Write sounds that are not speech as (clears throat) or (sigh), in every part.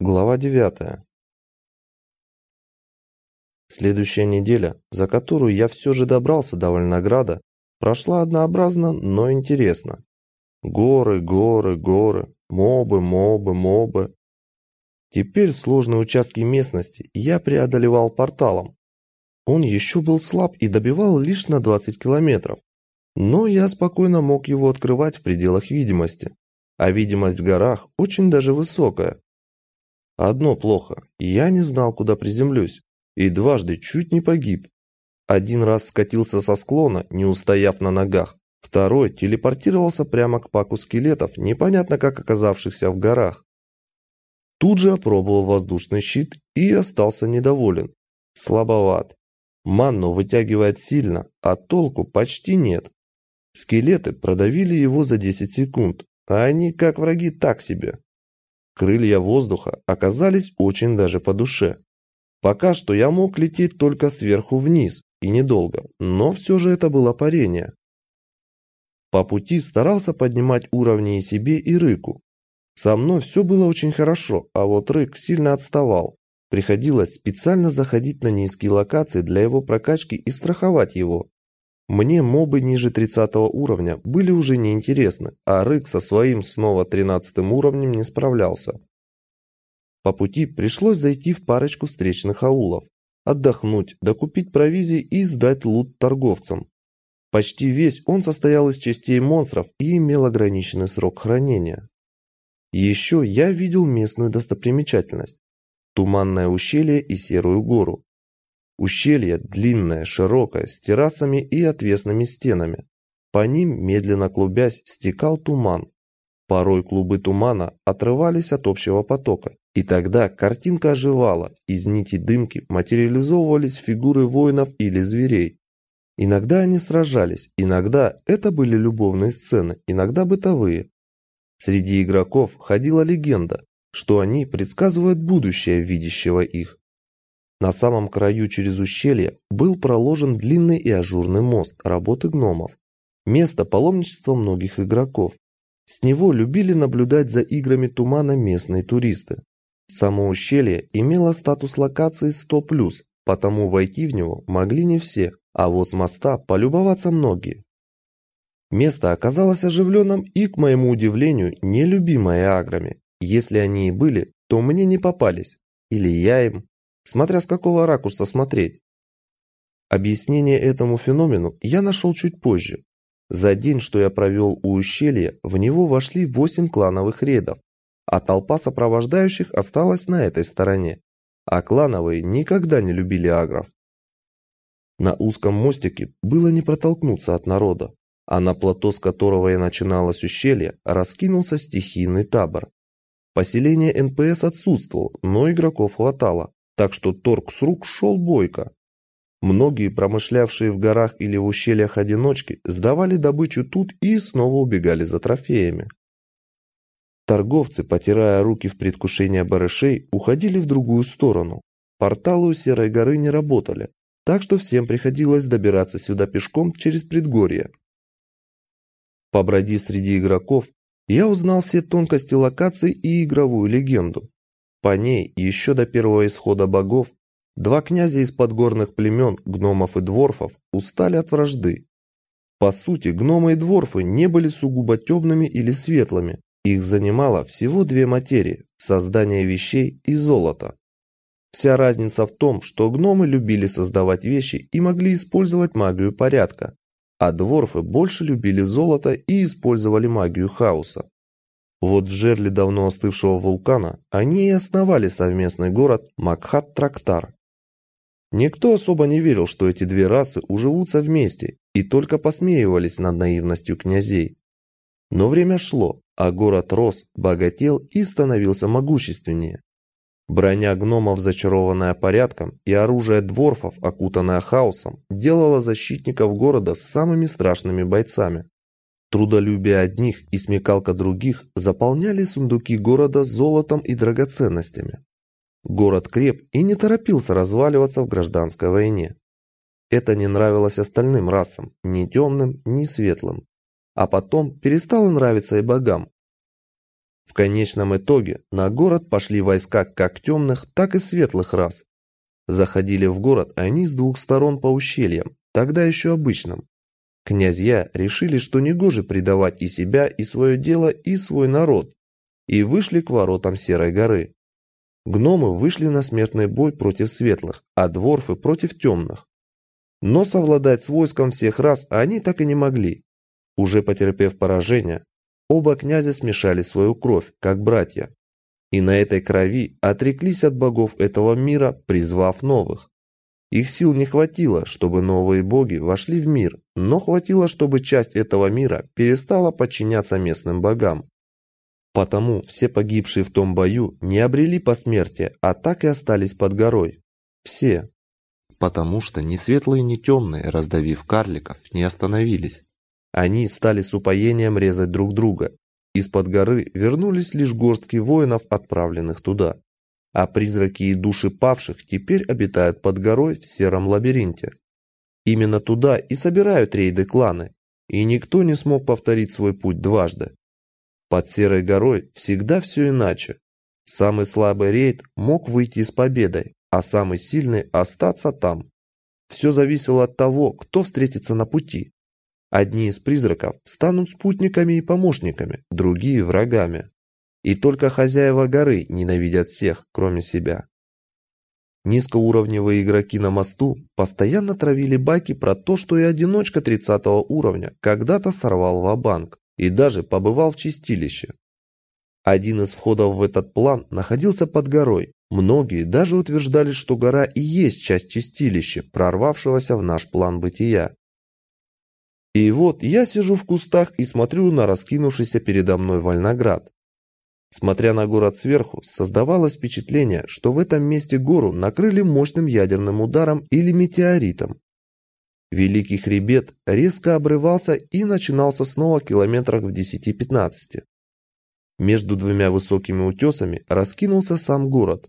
Глава 9. Следующая неделя, за которую я все же добрался до Вольнограда, прошла однообразно, но интересно. Горы, горы, горы, мобы, мобы, мобы. Теперь сложные участки местности я преодолевал порталом. Он еще был слаб и добивал лишь на 20 километров, но я спокойно мог его открывать в пределах видимости. А видимость в горах очень даже высокая. Одно плохо, я не знал, куда приземлюсь, и дважды чуть не погиб. Один раз скатился со склона, не устояв на ногах, второй телепортировался прямо к паку скелетов, непонятно как оказавшихся в горах. Тут же опробовал воздушный щит и остался недоволен. Слабоват. Манну вытягивает сильно, а толку почти нет. Скелеты продавили его за 10 секунд, а они, как враги, так себе. Крылья воздуха оказались очень даже по душе. Пока что я мог лететь только сверху вниз, и недолго, но все же это было парение. По пути старался поднимать уровни и себе, и Рыку. Со мной все было очень хорошо, а вот Рык сильно отставал. Приходилось специально заходить на низкие локации для его прокачки и страховать его. Мне мобы ниже 30 уровня были уже неинтересны, а Рык со своим снова 13 уровнем не справлялся. По пути пришлось зайти в парочку встречных аулов, отдохнуть, докупить провизии и сдать лут торговцам. Почти весь он состоял из частей монстров и имел ограниченный срок хранения. Еще я видел местную достопримечательность – туманное ущелье и серую гору. Ущелье длинное, широкое, с террасами и отвесными стенами. По ним, медленно клубясь, стекал туман. Порой клубы тумана отрывались от общего потока, и тогда картинка оживала, из нити дымки материализовывались фигуры воинов или зверей. Иногда они сражались, иногда это были любовные сцены, иногда бытовые. Среди игроков ходила легенда, что они предсказывают будущее видящего их. На самом краю через ущелье был проложен длинный и ажурный мост работы гномов. Место паломничества многих игроков. С него любили наблюдать за играми тумана местные туристы. Само ущелье имело статус локации 100+, потому войти в него могли не все, а вот с моста полюбоваться многие. Место оказалось оживленным и, к моему удивлению, нелюбимое аграми. Если они и были, то мне не попались. Или я им, смотря с какого ракурса смотреть. Объяснение этому феномену я нашел чуть позже. За день, что я провел у ущелья, в него вошли восемь клановых рейдов, а толпа сопровождающих осталась на этой стороне. А клановые никогда не любили агров. На узком мостике было не протолкнуться от народа, а на плато, с которого и начиналось ущелье, раскинулся стихийный табор. Поселение НПС отсутствовало, но игроков хватало, так что торг с рук шел бойко. Многие, промышлявшие в горах или в ущельях одиночки, сдавали добычу тут и снова убегали за трофеями. Торговцы, потирая руки в предвкушении барышей, уходили в другую сторону. Порталы у Серой горы не работали, так что всем приходилось добираться сюда пешком через предгорье. Побродив среди игроков, я узнал все тонкости локаций и игровую легенду. По ней, еще до первого исхода богов, два князя из подгорных племен, гномов и дворфов, устали от вражды. По сути, гномы и дворфы не были сугубо темными или светлыми. Их занимало всего две материи – создание вещей и золото. Вся разница в том, что гномы любили создавать вещи и могли использовать магию порядка, а дворфы больше любили золото и использовали магию хаоса. Вот в жерле давно остывшего вулкана они и основали совместный город Макхат-Трактар. Никто особо не верил, что эти две расы уживутся вместе, и только посмеивались над наивностью князей. Но время шло, а город рос, богател и становился могущественнее. Броня гномов, зачарованная порядком, и оружие дворфов, окутанное хаосом, делало защитников города самыми страшными бойцами. Трудолюбие одних и смекалка других заполняли сундуки города золотом и драгоценностями. Город креп и не торопился разваливаться в гражданской войне. Это не нравилось остальным расам, ни темным, ни светлым. А потом перестало нравиться и богам. В конечном итоге на город пошли войска как темных, так и светлых рас. Заходили в город они с двух сторон по ущельям, тогда еще обычным. Князья решили, что негоже предавать и себя, и свое дело, и свой народ, и вышли к воротам Серой горы. Гномы вышли на смертный бой против светлых, а дворфы против темных. Но совладать с войском всех рас они так и не могли. Уже потерпев поражение, оба князя смешали свою кровь, как братья. И на этой крови отреклись от богов этого мира, призвав новых. Их сил не хватило, чтобы новые боги вошли в мир, но хватило, чтобы часть этого мира перестала подчиняться местным богам. Потому все погибшие в том бою не обрели посмертия, а так и остались под горой. Все. Потому что ни светлые, ни темные, раздавив карликов, не остановились. Они стали с упоением резать друг друга. Из-под горы вернулись лишь горстки воинов, отправленных туда. А призраки и души павших теперь обитают под горой в сером лабиринте. Именно туда и собирают рейды кланы, и никто не смог повторить свой путь дважды. Под Серой горой всегда все иначе. Самый слабый рейд мог выйти с победой, а самый сильный остаться там. Все зависело от того, кто встретится на пути. Одни из призраков станут спутниками и помощниками, другие – врагами. И только хозяева горы ненавидят всех, кроме себя. Низкоуровневые игроки на мосту постоянно травили байки про то, что и одиночка 30 уровня когда-то сорвал в банк и даже побывал в чистилище. Один из входов в этот план находился под горой. Многие даже утверждали, что гора и есть часть чистилища, прорвавшегося в наш план бытия. И вот я сижу в кустах и смотрю на раскинувшийся передо мной Вольноград. Смотря на город сверху, создавалось впечатление, что в этом месте гору накрыли мощным ядерным ударом или метеоритом. Великий хребет резко обрывался и начинался снова километрах в 10-15. Между двумя высокими утесами раскинулся сам город.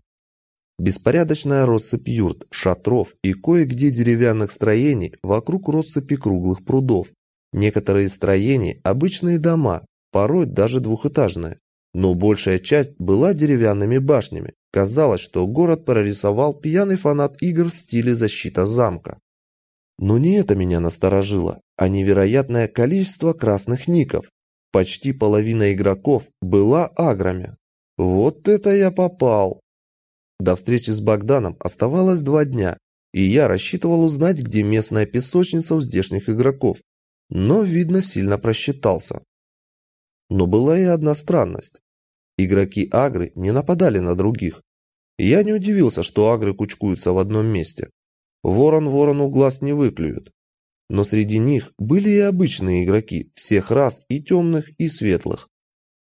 Беспорядочная россыпь юрт, шатров и кое-где деревянных строений вокруг россыпи круглых прудов. Некоторые строения – обычные дома, порой даже двухэтажные. Но большая часть была деревянными башнями. Казалось, что город прорисовал пьяный фанат игр в стиле защита замка. Но не это меня насторожило, а невероятное количество красных ников. Почти половина игроков была аграми. Вот это я попал! До встречи с Богданом оставалось два дня, и я рассчитывал узнать, где местная песочница у здешних игроков. Но, видно, сильно просчитался. Но была и одна странность. Игроки Агры не нападали на других. Я не удивился, что Агры кучкуются в одном месте. Ворон ворону глаз не выклюет. Но среди них были и обычные игроки, всех рас, и темных, и светлых.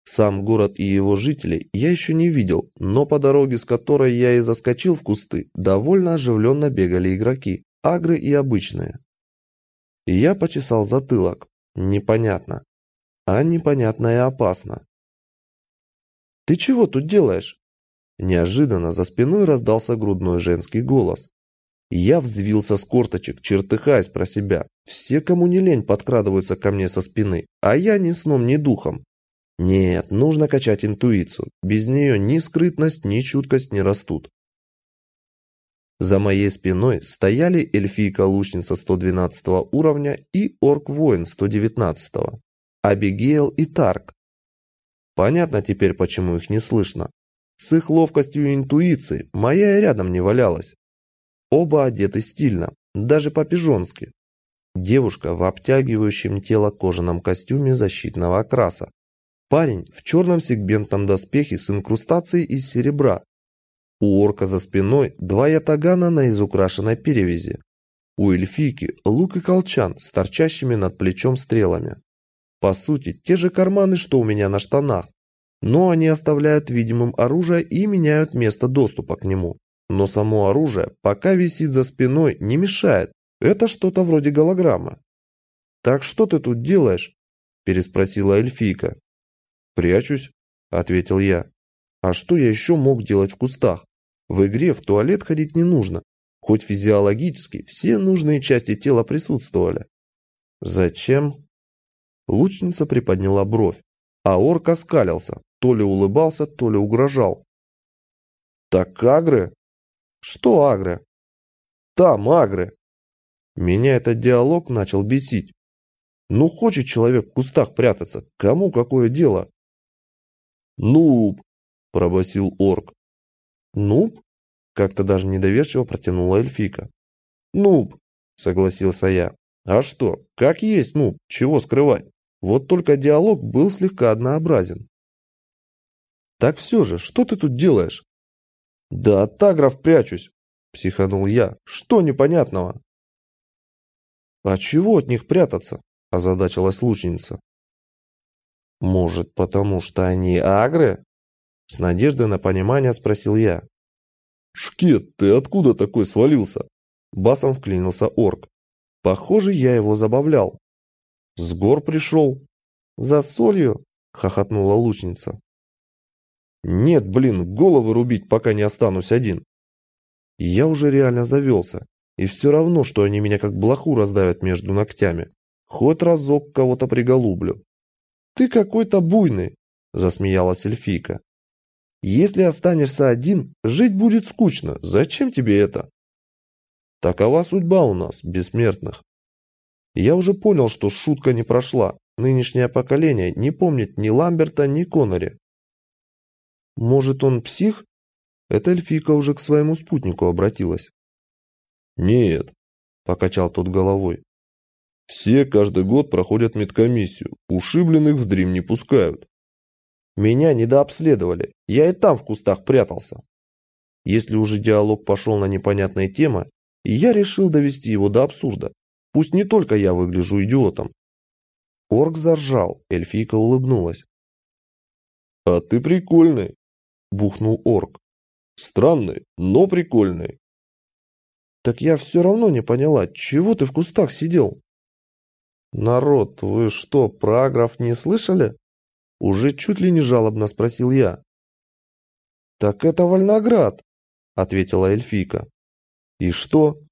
Сам город и его жителей я еще не видел, но по дороге, с которой я и заскочил в кусты, довольно оживленно бегали игроки, агры и обычные. Я почесал затылок. Непонятно. А непонятно и опасно. «Ты чего тут делаешь?» Неожиданно за спиной раздался грудной женский голос. Я взвился с корточек, чертыхаясь про себя. Все, кому не лень, подкрадываются ко мне со спины, а я ни сном, ни духом. Нет, нужно качать интуицию. Без нее ни скрытность, ни чуткость не растут. За моей спиной стояли эльфийка-лучница 112 уровня и орк-воин 119, Абигейл и Тарк. Понятно теперь, почему их не слышно. С их ловкостью и интуицией моя рядом не валялась. Оба одеты стильно, даже по-пижонски. Девушка в обтягивающем тело кожаном костюме защитного окраса. Парень в черном сегментном доспехе с инкрустацией из серебра. У орка за спиной два ятагана на изукрашенной перевязи. У эльфийки лук и колчан с торчащими над плечом стрелами. По сути, те же карманы, что у меня на штанах. Но они оставляют видимым оружие и меняют место доступа к нему. Но само оружие, пока висит за спиной, не мешает. Это что-то вроде голограммы. «Так что ты тут делаешь?» – переспросила эльфийка. «Прячусь», – ответил я. «А что я еще мог делать в кустах? В игре в туалет ходить не нужно. Хоть физиологически все нужные части тела присутствовали». «Зачем?» Лучница приподняла бровь, а орк оскалился, то ли улыбался, то ли угрожал. «Так агры?» «Что агры?» «Там агры!» Меня этот диалог начал бесить. Ну, хочет человек в кустах прятаться, кому какое дело? «Нуб!» – пробасил орк. «Нуб?» – как-то даже недоверчиво протянула эльфика. «Нуб!» – согласился я. «А что, как есть нуб, чего скрывать? Вот только диалог был слегка однообразен». «Так все же, что ты тут делаешь?» «Да от тагров прячусь!» – психанул я. «Что непонятного?» «А чего от них прятаться?» – озадачилась лучница. «Может, потому что они агры?» С надеждой на понимание спросил я. «Шкет, ты откуда такой свалился?» Басом вклинился орк. Похоже, я его забавлял. «С гор пришел». «За солью?» – хохотнула лучница. «Нет, блин, головы рубить, пока не останусь один». Я уже реально завелся, и все равно, что они меня как блоху раздавят между ногтями. Хоть разок кого-то приголублю. «Ты какой-то буйный», – засмеялась эльфийка. «Если останешься один, жить будет скучно. Зачем тебе это?» Такова судьба у нас, бессмертных. Я уже понял, что шутка не прошла. Нынешнее поколение не помнит ни Ламберта, ни Коннори. Может, он псих? Эта эльфийка уже к своему спутнику обратилась. «Нет», – покачал тот головой. «Все каждый год проходят медкомиссию, ушибленных в дрим не пускают». «Меня недообследовали, я и там в кустах прятался». Если уже диалог пошел на непонятные темы, я решил довести его до абсурда. Пусть не только я выгляжу идиотом. Орк заржал, эльфийка улыбнулась. «А ты прикольный», – бухнул орк. «Странный, но прикольный». Так я все равно не поняла, чего ты в кустах сидел? Народ, вы что, про не слышали? Уже чуть ли не жалобно спросил я. Так это Вольноград, ответила эльфийка. И что?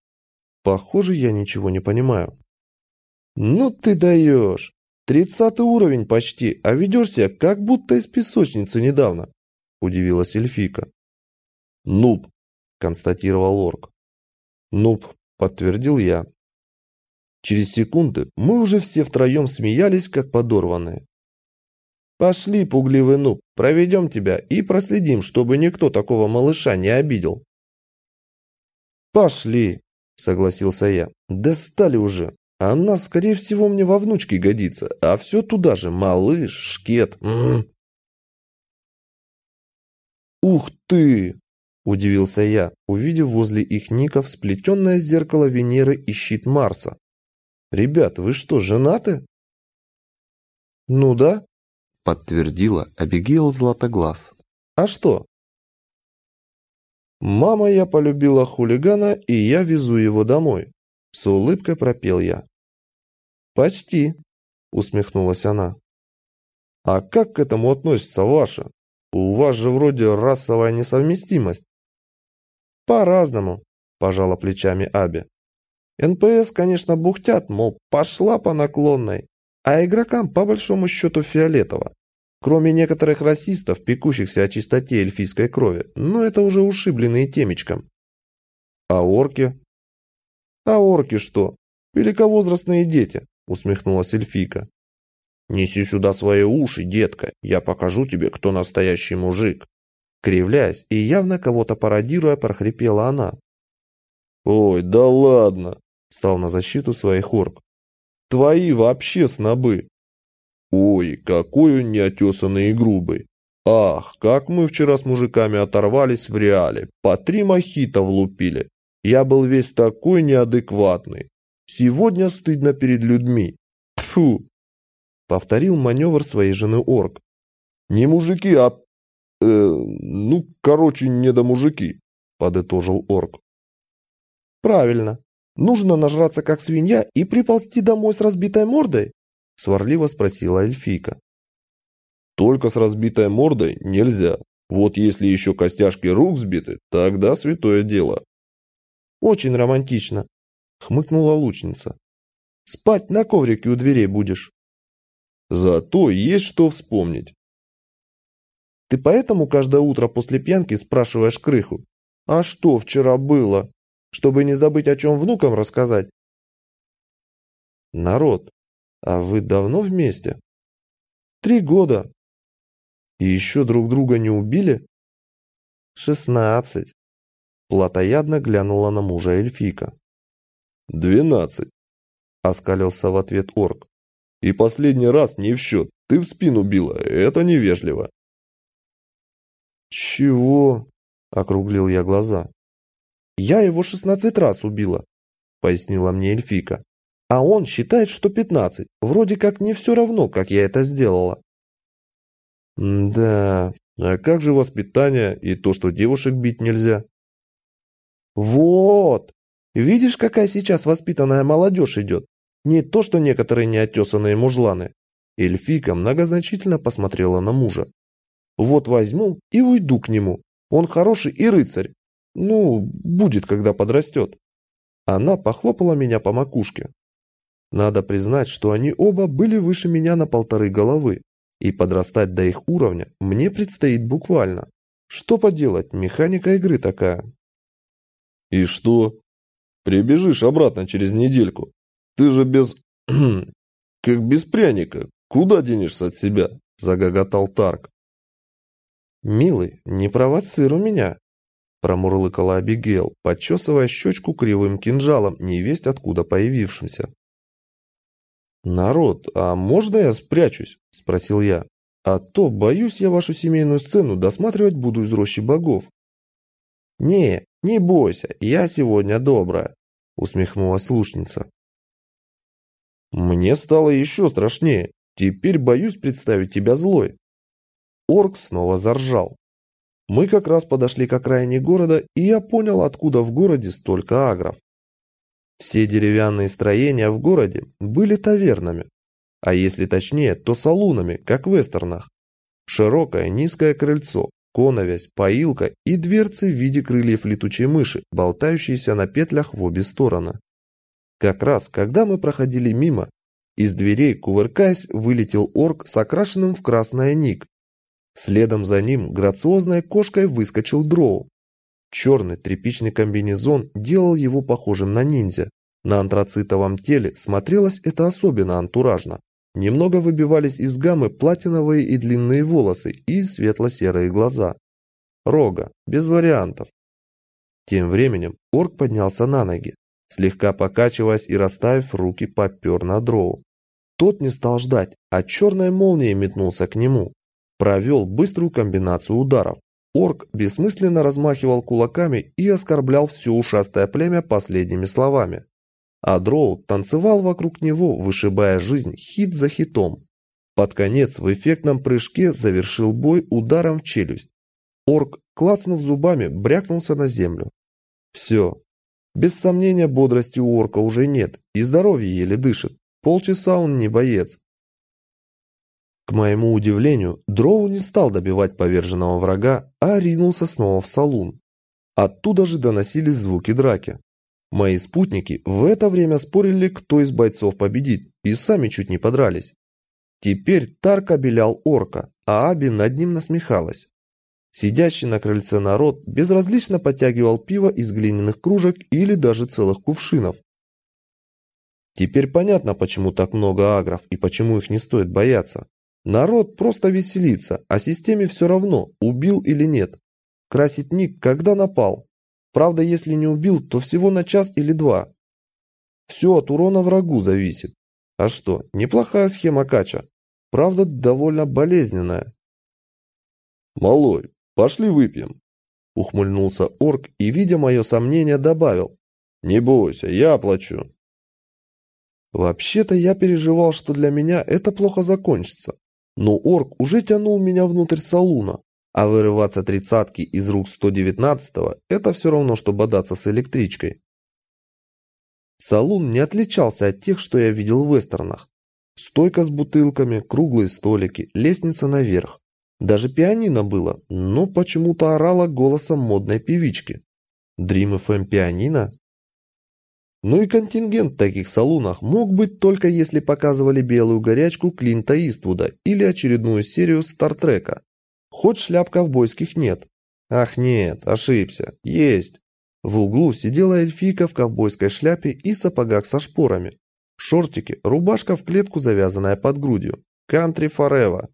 Похоже, я ничего не понимаю. Ну ты даешь. Тридцатый уровень почти, а ведешь как будто из песочницы недавно, удивилась эльфийка. Нуб, констатировал орк. «Нуб», – подтвердил я. Через секунды мы уже все втроем смеялись, как подорванные. «Пошли, пугливый нуб, проведем тебя и проследим, чтобы никто такого малыша не обидел». «Пошли», – согласился я. «Достали уже. Она, скорее всего, мне во внучке годится, а все туда же, малыш, шкет. «Ух ты!» Удивился я, увидев возле их ников сплетенное зеркало Венеры и щит Марса. «Ребят, вы что, женаты?» «Ну да», — подтвердила Абигейл Златоглаз. «А что?» «Мама, я полюбила хулигана, и я везу его домой», — с улыбкой пропел я. «Почти», — усмехнулась она. «А как к этому относится ваша? У вас же вроде расовая несовместимость». «По-разному», – пожала плечами Аби. «НПС, конечно, бухтят, мол, пошла по наклонной, а игрокам по большому счету фиолетово. Кроме некоторых расистов, пекущихся о чистоте эльфийской крови, но это уже ушибленные темечком. А орки? А орки что? Великовозрастные дети, усмехнулась эльфийка. Неси сюда свои уши, детка, я покажу тебе, кто настоящий мужик. Кривляясь и явно кого-то пародируя, прохрипела она. «Ой, да ладно!» – стал на защиту своих орк. «Твои вообще снобы!» «Ой, какой он неотесанный и грубый! Ах, как мы вчера с мужиками оторвались в реале, по три мохито влупили! Я был весь такой неадекватный! Сегодня стыдно перед людьми! Фу!» Повторил маневр своей жены орк. «Не мужики, а Э, ну, короче, не до мужики, подытожил орк. Правильно. Нужно нажраться как свинья и приползти домой с разбитой мордой? Сварливо спросила эльфийка. Только с разбитой мордой нельзя. Вот если еще костяшки рук сбиты, тогда святое дело. Очень романтично, хмыкнула лучница. Спать на коврике у дверей будешь. Зато есть что вспомнить. Ты поэтому каждое утро после пьянки спрашиваешь крыху? А что вчера было? Чтобы не забыть, о чем внукам рассказать? Народ, а вы давно вместе? Три года. И еще друг друга не убили? Шестнадцать. Платоядно глянула на мужа эльфийка. «Двенадцать!» — оскалился в ответ орк. «И последний раз не в счет. Ты в спину била. Это невежливо». «Чего?» — округлил я глаза. «Я его шестнадцать раз убила», — пояснила мне эльфийка. «А он считает, что пятнадцать. Вроде как не все равно, как я это сделала». «Да, а как же воспитание и то, что девушек бить нельзя?» «Вот! Видишь, какая сейчас воспитанная молодежь идет? Не то, что некоторые неотесанные мужланы». Эльфика многозначительно посмотрела на мужа. «Вот возьму и уйду к нему. Он хороший и рыцарь. Ну, будет, когда подрастет». Она похлопала меня по макушке. Надо признать, что они оба были выше меня на полторы головы, и подрастать до их уровня мне предстоит буквально. Что поделать, механика игры такая. «И что? Прибежишь обратно через недельку. Ты же без... (clears throat) как без пряника. Куда денешься от себя?» – загоготал Тарк. «Милый, не провоцируй меня», – промурлыкала Абигейл, подчесывая щечку кривым кинжалом, невесть откуда появившимся. «Народ, а можно я спрячусь?» – спросил я. «А то, боюсь, я вашу семейную сцену досматривать буду из рощи богов». «Не, не бойся, я сегодня добрая», – усмехнулась лучница. «Мне стало еще страшнее. Теперь боюсь представить тебя злой». Орк снова заржал. Мы как раз подошли к окраине города, и я понял, откуда в городе столько агров. Все деревянные строения в городе были тавернами, а если точнее, то салунами, как в вестернах. Широкое низкое крыльцо, коновязь, поилка и дверцы в виде крыльев летучей мыши, болтающиеся на петлях в обе стороны. Как раз, когда мы проходили мимо, из дверей, кувыркаясь, вылетел орк с окрашенным в красное ник. Следом за ним грациозной кошкой выскочил дроу. Черный тряпичный комбинезон делал его похожим на ниндзя. На антрацитовом теле смотрелось это особенно антуражно. Немного выбивались из гаммы платиновые и длинные волосы и светло-серые глаза. Рога, без вариантов. Тем временем орк поднялся на ноги, слегка покачиваясь и расставив руки, попер на дроу. Тот не стал ждать, а черная молния метнулся к нему. Провел быструю комбинацию ударов, Орк бессмысленно размахивал кулаками и оскорблял все ушастое племя последними словами. А Дроу танцевал вокруг него, вышибая жизнь хит за хитом. Под конец в эффектном прыжке завершил бой ударом в челюсть. Орк, клацнув зубами, брякнулся на землю. Все. Без сомнения бодрости у орка уже нет, и здоровье еле дышит. Полчаса он не боец, к моему удивлению, Дроу не стал добивать поверженного врага, а ринулся снова в салун. Оттуда же доносились звуки драки. Мои спутники в это время спорили, кто из бойцов победит, и сами чуть не подрались. Теперь Тарк обелял орка, а Аби над ним насмехалась. Сидящий на крыльце народ безразлично подтягивал пиво из глиняных кружек или даже целых кувшинов. Теперь понятно, почему так много агров и почему их не стоит бояться. Народ просто веселится, а системе все равно, убил или нет. Красит ник, когда напал. Правда, если не убил, то всего на час или два. Все от урона врагу зависит. А что, неплохая схема кача. Правда, довольно болезненная. «Малой, пошли выпьем», — ухмыльнулся орк и, видя мое сомнение, добавил. «Не бойся, я оплачу». Вообще-то я переживал, что для меня это плохо закончится. Но орк уже тянул меня внутрь салуна, а вырываться тридцатки из рук 119-го – это все равно, что бодаться с электричкой. Салун не отличался от тех, что я видел в вестернах. Стойка с бутылками, круглые столики, лестница наверх. Даже пианино было, но почему-то орало голосом модной певички. Dream FM пианино? Ну и контингент в таких салунах мог быть только если показывали белую горячку Клинта Иствуда или очередную серию Стартрека. Хоть шляп ковбойских нет. Ах нет, ошибся. Есть. В углу сидела эльфийка в ковбойской шляпе и сапогах со шпорами. Шортики, рубашка в клетку, завязанная под грудью. Кантри Форева.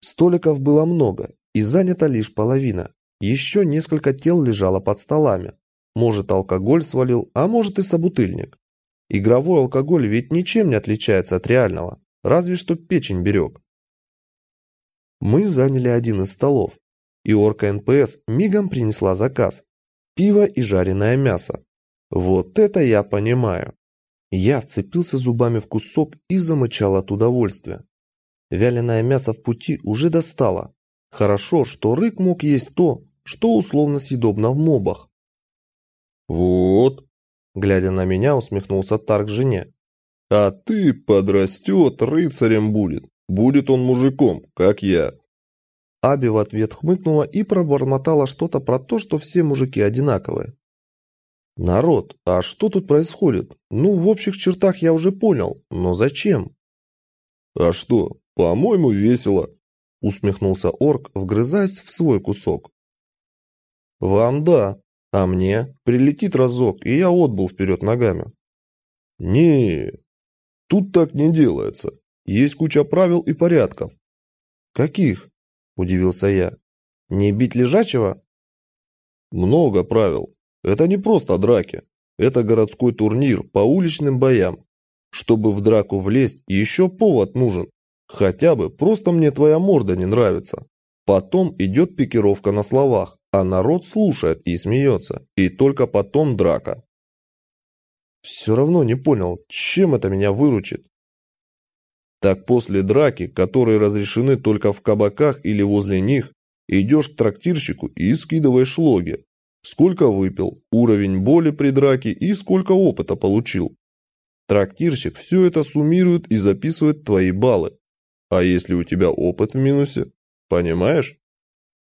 Столиков было много, и занята лишь половина. Еще несколько тел лежало под столами. Может, алкоголь свалил, а может и собутыльник. Игровой алкоголь ведь ничем не отличается от реального, разве что печень берег. Мы заняли один из столов, и орка НПС мигом принесла заказ. Пиво и жареное мясо. Вот это я понимаю. Я вцепился зубами в кусок и замычал от удовольствия. Вяленое мясо в пути уже достало. Хорошо, что рык мог есть то, что условно съедобно в мобах. «Вот», — глядя на меня, усмехнулся Тарк жене. «А ты подрастет, рыцарем будет. Будет он мужиком, как я». Аби в ответ хмыкнула и пробормотала что-то про то, что все мужики одинаковые. «Народ, а что тут происходит? Ну, в общих чертах я уже понял, но зачем?» «А что, по-моему, весело», — усмехнулся орк, вгрызаясь в свой кусок. «Вам да, а мне прилетит разок, и я отбыл вперед ногами». «Не, тут так не делается. Есть куча правил и порядков». «Каких?» – удивился я. «Не бить лежачего?» «Много правил. Это не просто драки. Это городской турнир по уличным боям. Чтобы в драку влезть, еще повод нужен. Хотя бы просто мне твоя морда не нравится. Потом идет пикировка на словах, а народ слушает и смеется. И только потом драка. Все равно не понял, чем это меня выручит. Так после драки, которые разрешены только в кабаках или возле них, идешь к трактирщику и скидываешь логи. Сколько выпил, уровень боли при драке и сколько опыта получил. Трактирщик все это суммирует и записывает твои баллы. А если у тебя опыт в минусе? Понимаешь?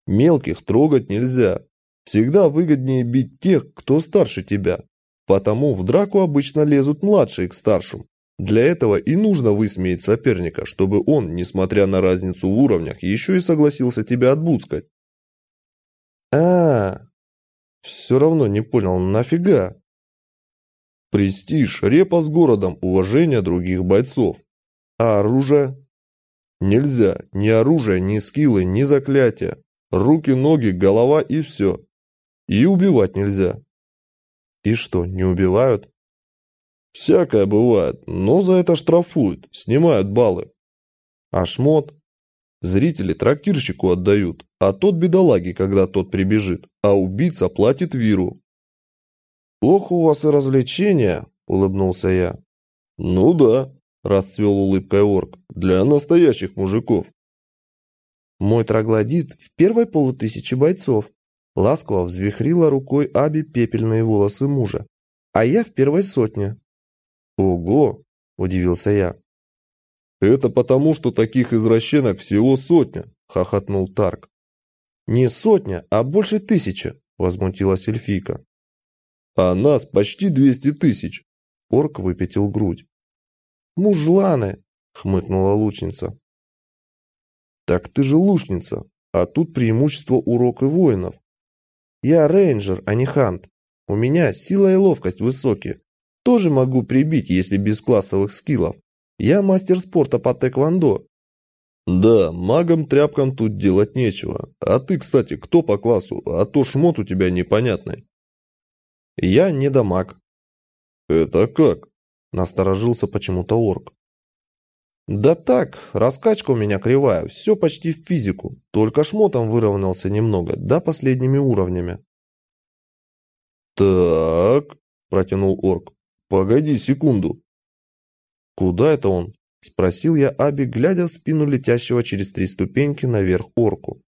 Мелких трогать нельзя. Всегда выгоднее бить тех, кто старше тебя. Потому в драку обычно лезут младшие к старшим. Для этого и нужно высмеять соперника, чтобы он, несмотря на разницу в уровнях, еще и согласился тебя отбудскать. А, -а, -а. все равно не понял, нафига? Престиж, репа с городом, уважение других бойцов. А оружие? Нельзя ни оружия, ни скиллы, ни заклятия. Руки, ноги, голова и все. И убивать нельзя. И что, не убивают? Всякое бывает, но за это штрафуют, снимают баллы. А шмот? Зрители трактирщику отдают, а тот бедолаги, когда тот прибежит, а убийца платит виру. «Ох, у вас и развлечения!» – улыбнулся я. «Ну да», расцвел улыбкой орк, для настоящих мужиков. Мой троглодит в первой полутысячи бойцов. Ласково взвихрила рукой Аби пепельные волосы мужа. А я в первой сотне. Ого, удивился я. Это потому, что таких извращенок всего сотня, хохотнул Тарк. Не сотня, а больше тысячи, возмутилась эльфийка. А нас почти двести тысяч. Орк выпятил грудь. «Мужланы!» — хмыкнула лучница. «Так ты же лучница, а тут преимущество урок и воинов. Я рейнджер, а не хант. У меня сила и ловкость высокие. Тоже могу прибить, если без классовых скиллов. Я мастер спорта по тэквондо». «Да, магам-тряпкам тут делать нечего. А ты, кстати, кто по классу? А то шмот у тебя непонятный». «Я не дамаг». «Это как?» Насторожился почему-то орк. Да так, раскачка у меня кривая, все почти в физику. Только шмотом выровнялся немного, да последними уровнями. Так, протянул орк. Погоди секунду. Куда это он? Спросил я Аби, глядя в спину летящего через три ступеньки наверх орку.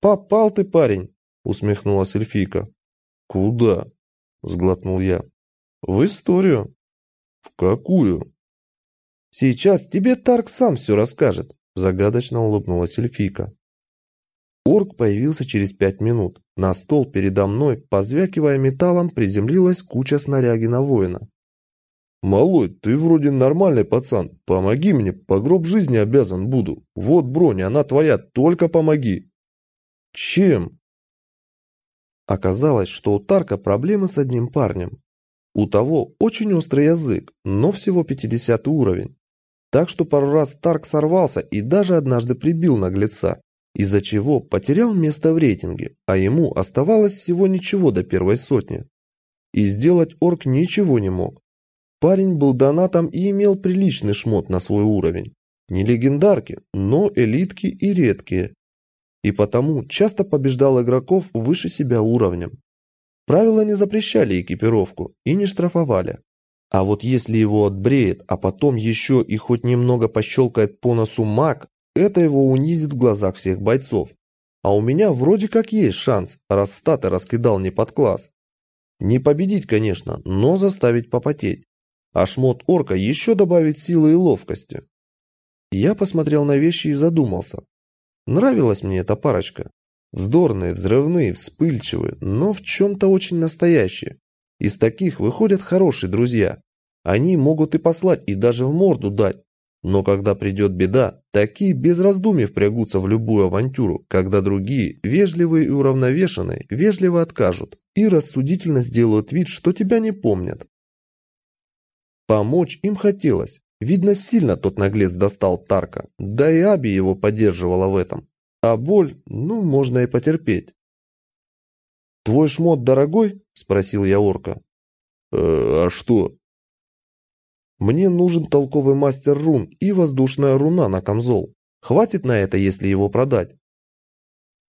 «Попал ты, парень!» — усмехнулась эльфийка. «Куда?» — сглотнул я. «В историю». «В какую?» «Сейчас тебе Тарк сам все расскажет», – загадочно улыбнулась эльфийка. Орк появился через пять минут. На стол передо мной, позвякивая металлом, приземлилась куча снаряги на воина. «Малой, ты вроде нормальный пацан. Помоги мне, по гроб жизни обязан буду. Вот бронь, она твоя, только помоги». «Чем?» Оказалось, что у Тарка проблемы с одним парнем. У того очень острый язык, но всего 50 уровень. Так что пару раз Тарк сорвался и даже однажды прибил наглеца, из-за чего потерял место в рейтинге, а ему оставалось всего ничего до первой сотни. И сделать орк ничего не мог. Парень был донатом и имел приличный шмот на свой уровень. Не легендарки, но элитки и редкие. И потому часто побеждал игроков выше себя уровнем. Правила не запрещали экипировку и не штрафовали. А вот если его отбреет, а потом еще и хоть немного пощелкает по носу маг, это его унизит в глазах всех бойцов. А у меня вроде как есть шанс, раз статы раскидал не под класс. Не победить, конечно, но заставить попотеть. А шмот орка еще добавит силы и ловкости. Я посмотрел на вещи и задумался. Нравилась мне эта парочка. Вздорные, взрывные, вспыльчивые, но в чем-то очень настоящие. Из таких выходят хорошие друзья. Они могут и послать, и даже в морду дать. Но когда придет беда, такие без раздумий впрягутся в любую авантюру, когда другие, вежливые и уравновешенные, вежливо откажут и рассудительно сделают вид, что тебя не помнят. Помочь им хотелось. Видно, сильно тот наглец достал Тарка, да и Аби его поддерживала в этом. А боль, ну, можно и потерпеть. «Твой шмот дорогой?» – спросил я орка. «Э, «А что?» «Мне нужен толковый мастер рун и воздушная руна на камзол. Хватит на это, если его продать?»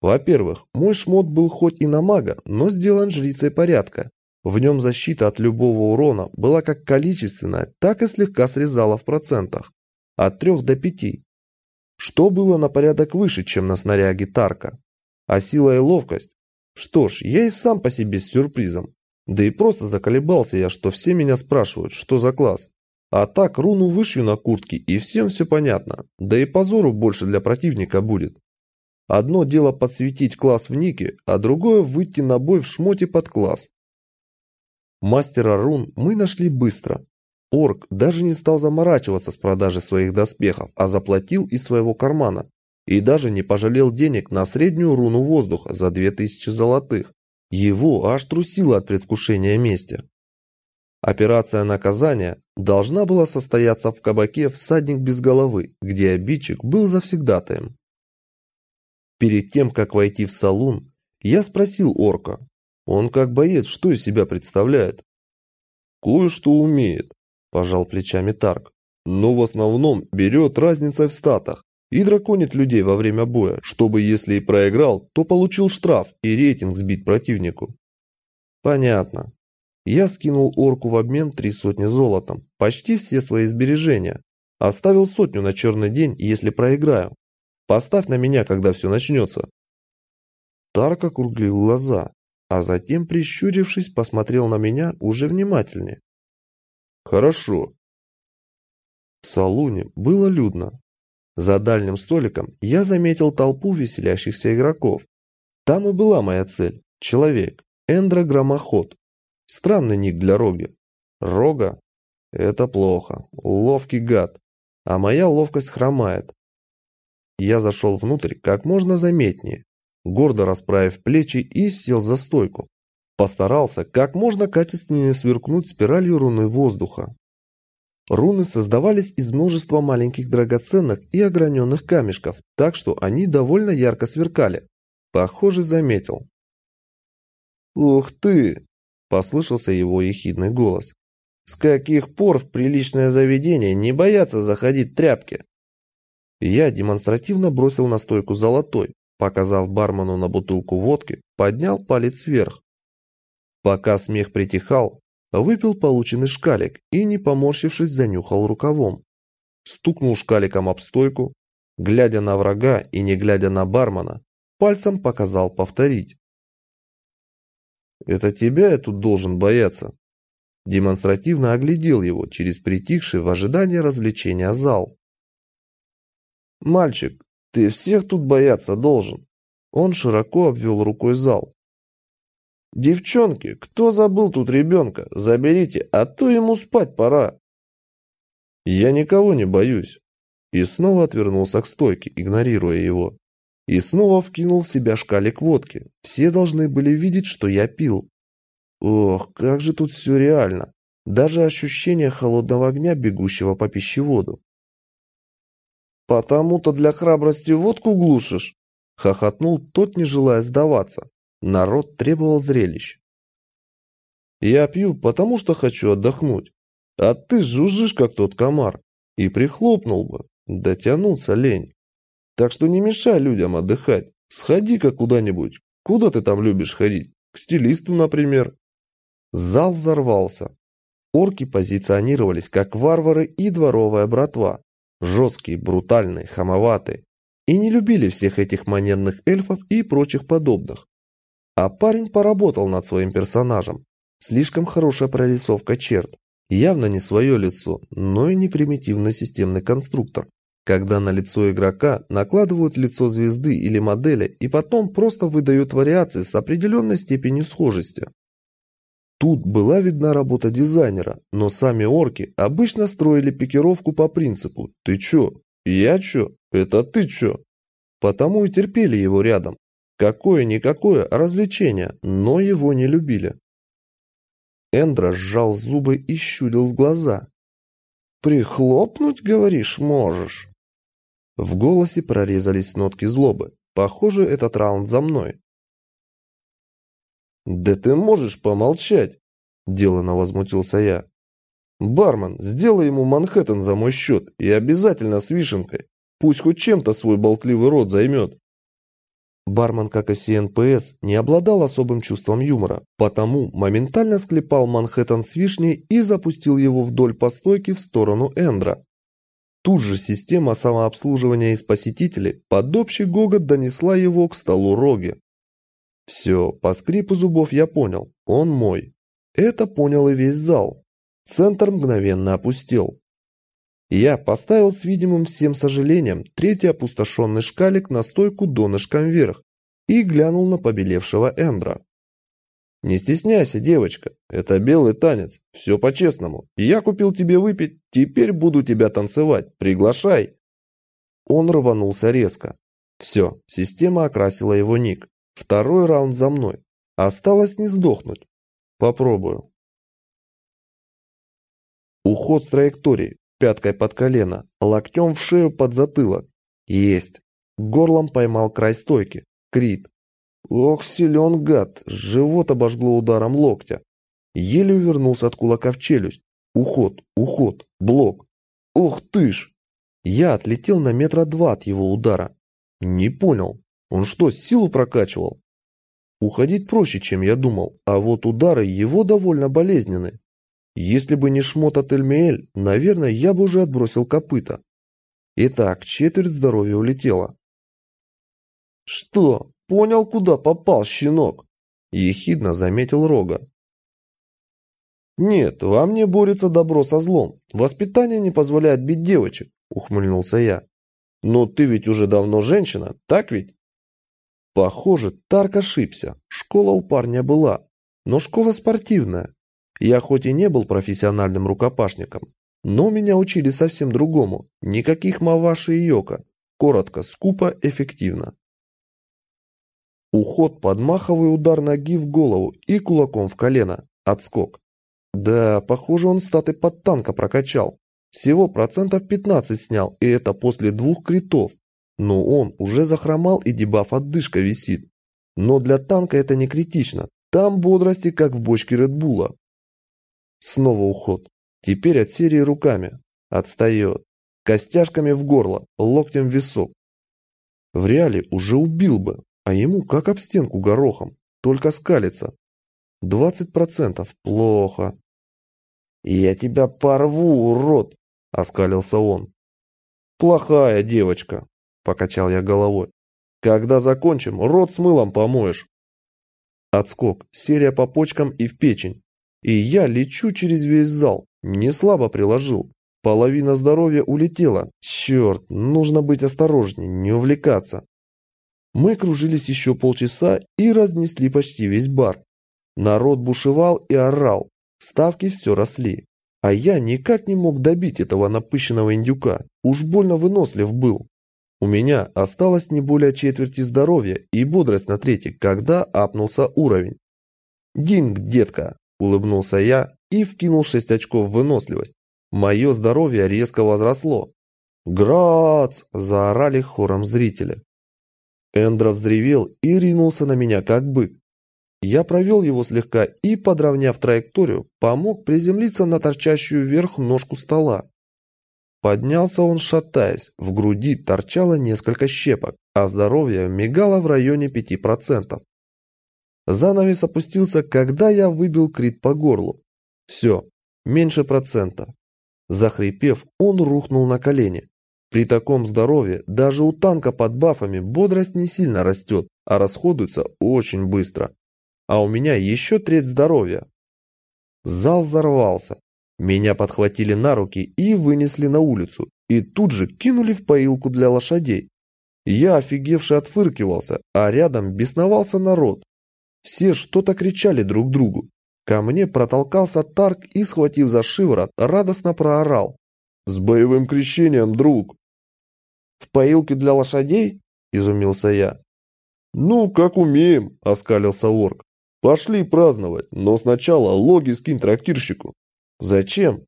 Во-первых, мой шмот был хоть и на мага, но сделан жрицей порядка. В нем защита от любого урона была как количественная, так и слегка срезала в процентах. От 3 до 5. Что было на порядок выше, чем на снаряге Тарка. А сила и ловкость что ж, я и сам по себе с сюрпризом. Да и просто заколебался я, что все меня спрашивают, что за класс. А так руну вышью на куртке, и всем все понятно. Да и позору больше для противника будет. Одно дело подсветить класс в нике, а другое выйти на бой в шмоте под класс. Мастера рун мы нашли быстро. Орк даже не стал заморачиваться с продажей своих доспехов, а заплатил из своего кармана. И даже не пожалел денег на среднюю руну воздуха за 2000 золотых. Его аж трусило от предвкушения мести. Операция наказания должна была состояться в кабаке «Всадник без головы», где обидчик был завсегдатаем. Перед тем, как войти в салун, я спросил орка. Он как боец, что из себя представляет? Кое-что умеет, пожал плечами Тарк. Но в основном берет разница в статах и драконит людей во время боя, чтобы если и проиграл, то получил штраф и рейтинг сбить противнику. Понятно. Я скинул орку в обмен три сотни золотом, почти все свои сбережения. Оставил сотню на черный день, если проиграю. Поставь на меня, когда все начнется. Тарк округлил глаза, а затем, прищурившись, посмотрел на меня уже внимательнее. Хорошо. В салуне было людно. За дальним столиком я заметил толпу веселящихся игроков. Там и была моя цель. Человек. Эндро Громоход. Странный ник для Роги. Рога? Это плохо. Ловкий гад. А моя ловкость хромает. Я зашел внутрь как можно заметнее, гордо расправив плечи и сел за стойку. Постарался как можно качественнее сверкнуть спиралью руны воздуха. Руны создавались из множества маленьких драгоценных и ограненных камешков, так что они довольно ярко сверкали. Похоже, заметил. «Ух ты!» – послышался его ехидный голос. «С каких пор в приличное заведение не боятся заходить тряпки?» Я демонстративно бросил на стойку золотой, показав бармену на бутылку водки, поднял палец вверх. Пока смех притихал, Выпил полученный шкалик и, не поморщившись, занюхал рукавом. Стукнул шкаликом об стойку, глядя на врага и не глядя на бармена, пальцем показал повторить. «Это тебя я тут должен бояться?» Демонстративно оглядел его через притихший в ожидании развлечения зал. «Мальчик, ты всех тут бояться должен!» Он широко обвел рукой зал. «Девчонки, кто забыл тут ребенка? Заберите, а то ему спать пора!» Я никого не боюсь. И снова отвернулся к стойке, игнорируя его. И снова вкинул в себя шкалик водки. Все должны были видеть, что я пил. Ох, как же тут все реально. Даже ощущение холодного огня, бегущего по пищеводу. «Потому-то для храбрости водку глушишь?» — хохотнул тот, не желая сдаваться. Народ требовал зрелищ. «Я пью, потому что хочу отдохнуть. А ты жужжишь, как тот комар. И прихлопнул бы. Дотянуться лень. Так что не мешай людям отдыхать. Сходи-ка куда-нибудь. Куда ты там любишь ходить? К стилисту, например». Зал взорвался. Орки позиционировались как варвары и дворовая братва. Жесткие, брутальные, хамоватые. И не любили всех этих манерных эльфов и прочих подобных. А парень поработал над своим персонажем. Слишком хорошая прорисовка черт. Явно не свое лицо, но и не примитивный системный конструктор. Когда на лицо игрока накладывают лицо звезды или модели и потом просто выдают вариации с определенной степенью схожести. Тут была видна работа дизайнера, но сами орки обычно строили пикировку по принципу «ты чё? Я чё? Это ты чё?» Потому и терпели его рядом. Какое-никакое развлечение, но его не любили. Эндра сжал зубы и щурил глаза. «Прихлопнуть, говоришь, можешь?» В голосе прорезались нотки злобы. Похоже, этот раунд за мной. «Да ты можешь помолчать!» – делано возмутился я. «Бармен, сделай ему Манхэттен за мой счет и обязательно с вишенкой. Пусть хоть чем-то свой болтливый рот займет». Бармен, как и все НПС, не обладал особым чувством юмора, потому моментально склепал Манхэттен с вишней и запустил его вдоль по стойке в сторону Эндра. Тут же система самообслуживания из посетителей под общий гогот донесла его к столу Роги. Все, по скрипу зубов я понял, он мой. Это понял и весь зал. Центр мгновенно опустел. Я поставил с видимым всем сожалением третий опустошенный шкалик на стойку донышком вверх и глянул на побелевшего Эндра. «Не стесняйся, девочка, это белый танец, все по-честному. Я купил тебе выпить, теперь буду тебя танцевать, приглашай!» Он рванулся резко. Все, система окрасила его ник. Второй раунд за мной. Осталось не сдохнуть. Попробую. Уход с траектории. Пяткой под колено. Локтем в шею под затылок. Есть. Горлом поймал край стойки. Крит. Ох, силен гад. Живот обожгло ударом локтя. Еле увернулся от кулака в челюсть. Уход, уход, блок. Ох ты ж! Я отлетел на метра два от его удара. Не понял, он что, силу прокачивал? Уходить проще, чем я думал, а вот удары его довольно болезненны. Если бы не шмот от Эльмиэль, наверное, я бы уже отбросил копыта. Итак, четверть здоровья улетела. «Что, понял, куда попал, щенок?» – ехидно заметил Рога. «Нет, во мне борется добро со злом. Воспитание не позволяет бить девочек», – ухмыльнулся я. «Но ты ведь уже давно женщина, так ведь?» Похоже, Тарк ошибся. Школа у парня была. Но школа спортивная. Я хоть и не был профессиональным рукопашником, но меня учили совсем другому. Никаких маваши и йока. Коротко, скупо, эффективно. Уход, подмаховый удар ноги в голову и кулаком в колено. Отскок. Да, похоже, он статы под танка прокачал. Всего процентов 15 снял, и это после двух критов. Но он уже захромал и дебаф отдышка висит. Но для танка это не критично. Там бодрости, как в бочке Редбула. Снова уход. Теперь от серии руками. Отстает. Костяшками в горло, локтем в висок. В реале уже убил бы, а ему как об стенку горохом. Только скалится. Двадцать процентов. Плохо. «Я тебя порву, урод!» – оскалился он. «Плохая девочка», Покачал я головой. Когда закончим, рот с мылом помоешь. Отскок, серия по почкам и в печень. И я лечу через весь зал. Не слабо приложил. Половина здоровья улетела. Черт, нужно быть осторожней, не увлекаться. Мы кружились еще полчаса и разнесли почти весь бар. Народ бушевал и орал. Ставки все росли. А я никак не мог добить этого напыщенного индюка. Уж больно вынослив был. У меня осталось не более четверти здоровья и бодрость на третий, когда апнулся уровень. «Динг, детка!» – улыбнулся я и вкинул 6 очков в выносливость. Мое здоровье резко возросло. «Грац!» – заорали хором зрители. Эндро взревел и ринулся на меня как бык. Я провел его слегка и, подровняв траекторию, помог приземлиться на торчащую вверх ножку стола. Поднялся он, шатаясь, в груди торчало несколько щепок, а здоровье мигало в районе 5%. Занавес опустился, когда я выбил крит по горлу. Все, меньше процента. Захрипев, он рухнул на колени. При таком здоровье даже у танка под бафами бодрость не сильно растет, а расходуется очень быстро. А у меня еще треть здоровья. Зал взорвался. Меня подхватили на руки и вынесли на улицу, и тут же кинули в поилку для лошадей. Я офигевший отфыркивался, а рядом бесновался народ. Все что-то кричали друг другу. Ко мне протолкался Тарк и, схватив за шиворот, радостно проорал. «С боевым крещением, друг!» «В поилке для лошадей?» – изумился я. «Ну, как умеем», – оскалился орк. «Пошли праздновать, но сначала логи скинь трактирщику». «Зачем?»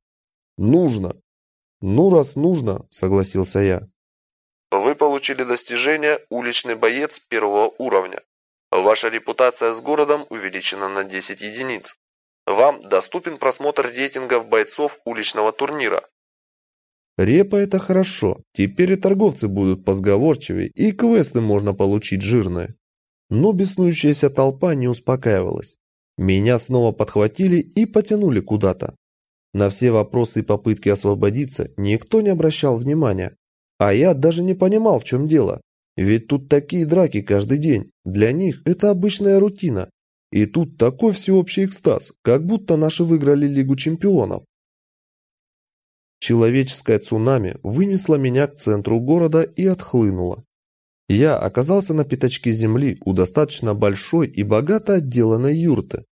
«Нужно». «Ну, раз нужно», – согласился я. Вы получили достижение «Уличный боец» первого уровня. Ваша репутация с городом увеличена на 10 единиц. Вам доступен просмотр рейтингов бойцов уличного турнира. Репа это хорошо. Теперь и торговцы будут позговорчивее, и квесты можно получить жирные. Но беснующаяся толпа не успокаивалась. Меня снова подхватили и потянули куда-то. На все вопросы и попытки освободиться никто не обращал внимания. А я даже не понимал, в чем дело. Ведь тут такие драки каждый день. Для них это обычная рутина. И тут такой всеобщий экстаз, как будто наши выиграли Лигу чемпионов. Человеческое цунами вынесло меня к центру города и отхлынуло. Я оказался на пятачке земли у достаточно большой и богато отделанной юрты.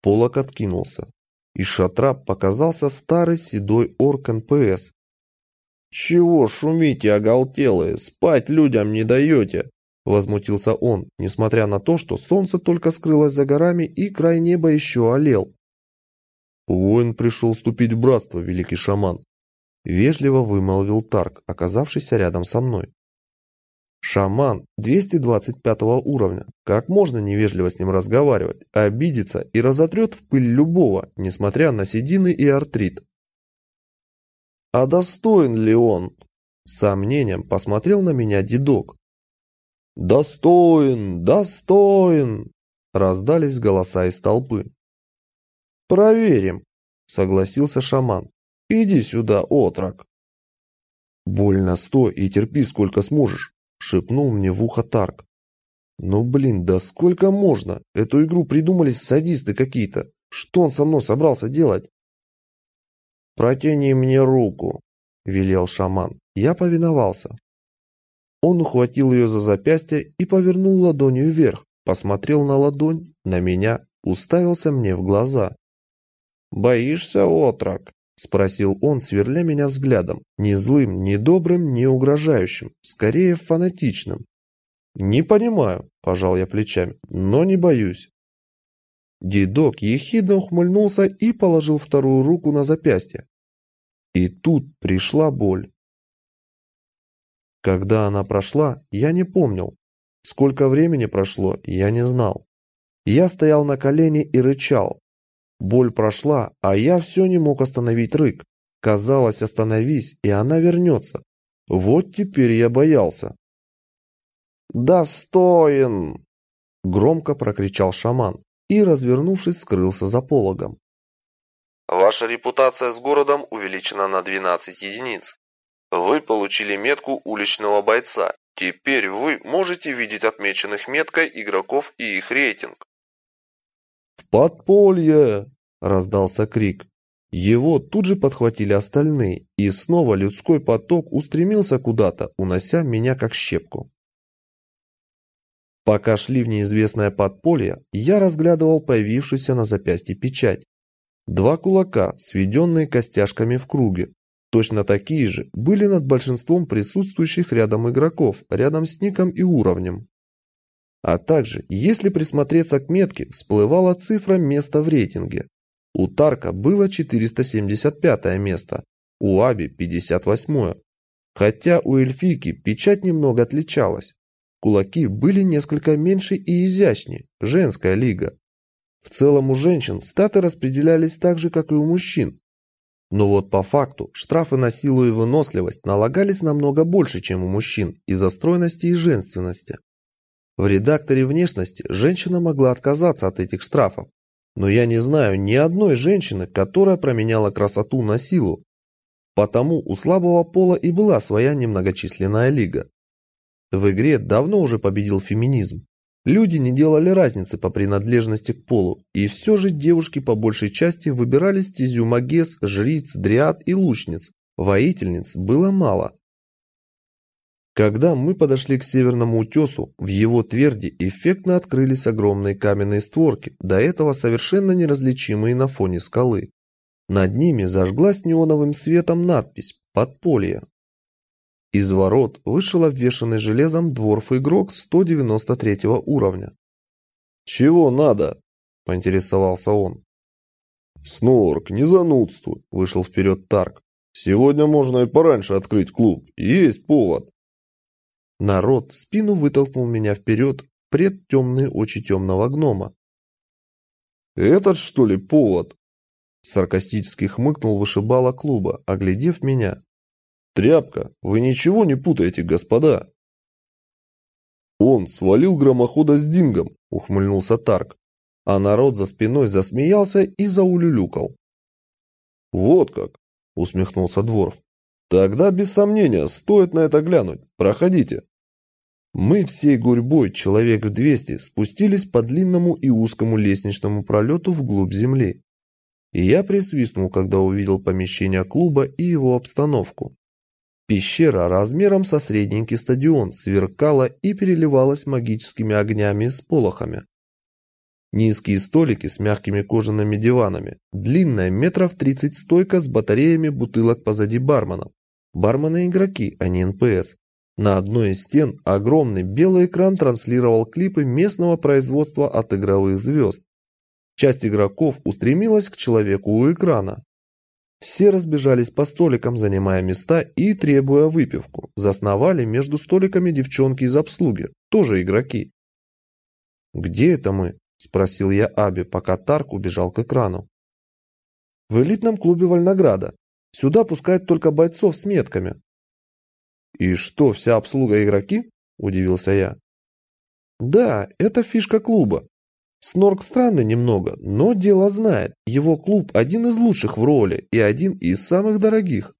Полог откинулся. Из шатра показался старый седой орк НПС. «Чего шумите, оголтелые? Спать людям не даете!» Возмутился он, несмотря на то, что солнце только скрылось за горами и край неба еще олел. «Воин пришел вступить в братство, великий шаман», Вежливо вымолвил Тарк, оказавшийся рядом со мной. Шаман 225 уровня. Как можно невежливо с ним разговаривать, обидеться и разотрет в пыль любого, несмотря на седины и артрит. А достоин ли он? С сомнением посмотрел на меня дедок. «Достоин! Достоин!» Раздались голоса из толпы. «Проверим», — согласился шаман. Иди сюда, отрок. Больно сто и терпи сколько сможешь, шепнул мне в ухо Тарк. Ну блин, да сколько можно? Эту игру придумали садисты какие-то. Что он со мной собрался делать? Протяни мне руку, велел шаман. Я повиновался. Он ухватил ее за запястье и повернул ладонью вверх, посмотрел на ладонь, на меня, уставился мне в глаза. «Боишься, отрок?» Спросил он, сверля меня взглядом, не злым, не добрым, не угрожающим, скорее фанатичным. «Не понимаю», – пожал я плечами, – «но не боюсь». Дедок ехидно ухмыльнулся и положил вторую руку на запястье. И тут пришла боль. Когда она прошла, я не помнил. Сколько времени прошло, я не знал. Я стоял на колене и рычал, Боль прошла, а я все не мог остановить рык. Казалось, остановись, и она вернется. Вот теперь я боялся. «Достоин!» Громко прокричал шаман и, развернувшись, скрылся за пологом. Ваша репутация с городом увеличена на 12 единиц. Вы получили метку уличного бойца. Теперь вы можете видеть отмеченных меткой игроков и их рейтинг. «В подполье!» – раздался крик. Его тут же подхватили остальные, и снова людской поток устремился куда-то, унося меня как щепку. Пока шли в неизвестное подполье, я разглядывал появившуюся на запястье печать. Два кулака, сведенные костяшками в круге. Точно такие же были над большинством присутствующих рядом игроков, рядом с ником и уровнем. А также, если присмотреться к метке, всплывала цифра места в рейтинге. У Тарка было 475 место, у Аби 58 Хотя у эльфийки печать немного отличалась. Кулаки были несколько меньше и изящнее, женская лига. В целом у женщин статы распределялись так же, как и у мужчин. Но вот по факту штрафы на силу и выносливость налагались намного больше, чем у мужчин, из-за стройности и женственности. В редакторе внешности женщина могла отказаться от этих штрафов, но я не знаю ни одной женщины, которая променяла красоту на силу. Потому у слабого пола и была своя немногочисленная лига. В игре давно уже победил феминизм. Люди не делали разницы по принадлежности к полу, и все же девушки по большей части выбирали стезю магес, жриц, дриад и лучниц. Воительниц было мало. Когда мы подошли к северному утесу, в его тверди эффектно открылись огромные каменные створки, до этого совершенно неразличимые на фоне скалы. Над ними зажглась неоновым светом надпись «Подполье». Из ворот вышел обвешанный железом дворф-игрок 193 уровня. «Чего надо?» – поинтересовался он. «Снорк, не занудствуй!» – вышел вперед Тарк. «Сегодня можно и пораньше открыть клуб. Есть повод!» Народ в спину вытолкнул меня вперед пред темные очи темного гнома. «Этот, что ли, повод?» Саркастически хмыкнул вышибала клуба, оглядев меня. «Тряпка, вы ничего не путаете, господа!» «Он свалил громохода с дингом», — ухмыльнулся Тарк, а народ за спиной засмеялся и заулюлюкал. «Вот как!» — усмехнулся Дворф. «Тогда, без сомнения, стоит на это глянуть. Проходите». Мы всей гурьбой, человек в двести, спустились по длинному и узкому лестничному пролету вглубь земли. И я присвистнул, когда увидел помещение клуба и его обстановку. Пещера размером со средненький стадион сверкала и переливалась магическими огнями и сполохами. Низкие столики с мягкими кожаными диванами, длинная метров 30 стойка с батареями бутылок позади барменов. Бармены-игроки, а не НПС. На одной из стен огромный белый экран транслировал клипы местного производства от игровых звезд. Часть игроков устремилась к человеку у экрана. Все разбежались по столикам, занимая места и требуя выпивку. Засновали между столиками девчонки из обслуги, тоже игроки. «Где это мы?» – спросил я Аби, пока Тарк убежал к экрану. «В элитном клубе Вольнограда. Сюда пускают только бойцов с метками», «И что, вся обслуга игроки?» – удивился я. «Да, это фишка клуба. Снорк странный немного, но дело знает. Его клуб один из лучших в роли и один из самых дорогих».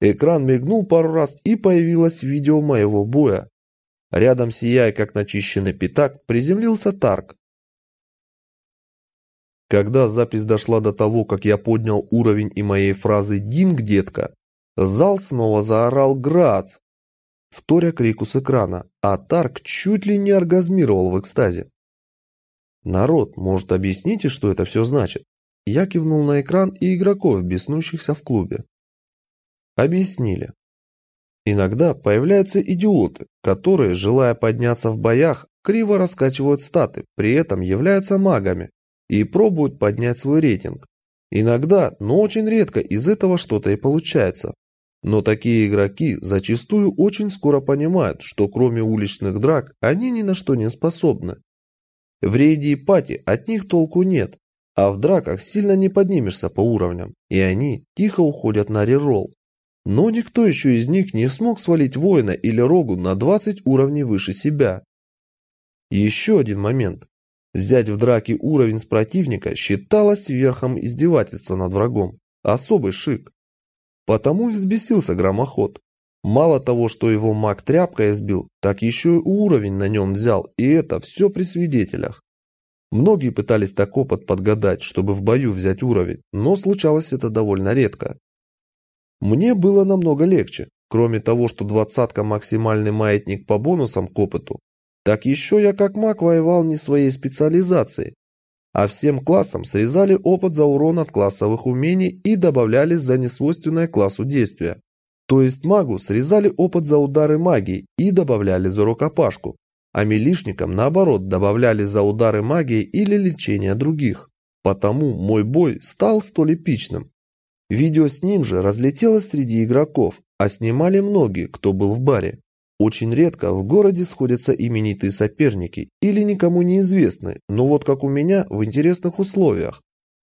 Экран мигнул пару раз и появилось видео моего боя. Рядом, сияя как начищенный пятак, приземлился Тарк. Когда запись дошла до того, как я поднял уровень и моей фразы «Динг, детка», Зал снова заорал «Грац!», вторя крику с экрана, а Тарк чуть ли не оргазмировал в экстазе. «Народ, может, объясните, что это все значит?» Я кивнул на экран и игроков, беснующихся в клубе. Объяснили. Иногда появляются идиоты, которые, желая подняться в боях, криво раскачивают статы, при этом являются магами и пробуют поднять свой рейтинг. Иногда, но очень редко из этого что-то и получается. Но такие игроки зачастую очень скоро понимают, что кроме уличных драк они ни на что не способны. В рейде и пати от них толку нет, а в драках сильно не поднимешься по уровням, и они тихо уходят на реролл. Но никто еще из них не смог свалить воина или рогу на 20 уровней выше себя. еще один момент. Взять в драке уровень с противника считалось верхом издевательства над врагом. Особый шик. Потому взбесился громоход. Мало того, что его маг тряпкой сбил, так еще и уровень на нем взял, и это все при свидетелях. Многие пытались так опыт подгадать, чтобы в бою взять уровень, но случалось это довольно редко. Мне было намного легче. Кроме того, что двадцатка максимальный маятник по бонусам к опыту, так еще я как маг воевал не своей специализацией. А всем классам срезали опыт за урон от классовых умений и добавляли за несвойственное классу действия. То есть магу срезали опыт за удары магии и добавляли за рукопашку, а милишникам, наоборот, добавляли за удары магии или лечение других. Потому мой бой стал столь эпичным. Видео с ним же разлетелось среди игроков, а снимали многие, кто был в баре. Очень редко в городе сходятся именитые соперники или никому неизвестные, но вот как у меня в интересных условиях.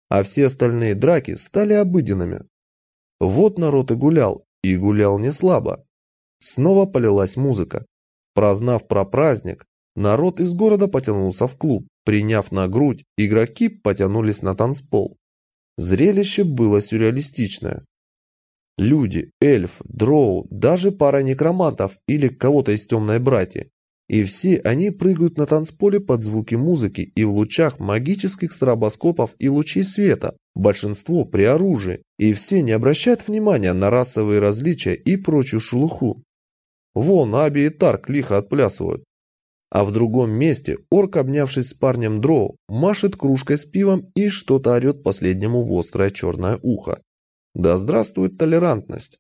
А все остальные драки стали обыденными. Вот народ и гулял, и гулял не слабо. Снова полилась музыка. Прознав про праздник, народ из города потянулся в клуб. Приняв на грудь, игроки потянулись на танцпол. Зрелище было сюрреалистичное. Люди, эльф, дроу, даже пара некромантов или кого-то из темной братьи. И все они прыгают на танцполе под звуки музыки и в лучах магических стробоскопов и лучей света, большинство при оружии, и все не обращают внимания на расовые различия и прочую шелуху. Вон Аби и Тарк лихо отплясывают. А в другом месте орк, обнявшись с парнем Дроу, машет кружкой с пивом и что-то орет последнему в острое черное ухо. Да здравствует толерантность!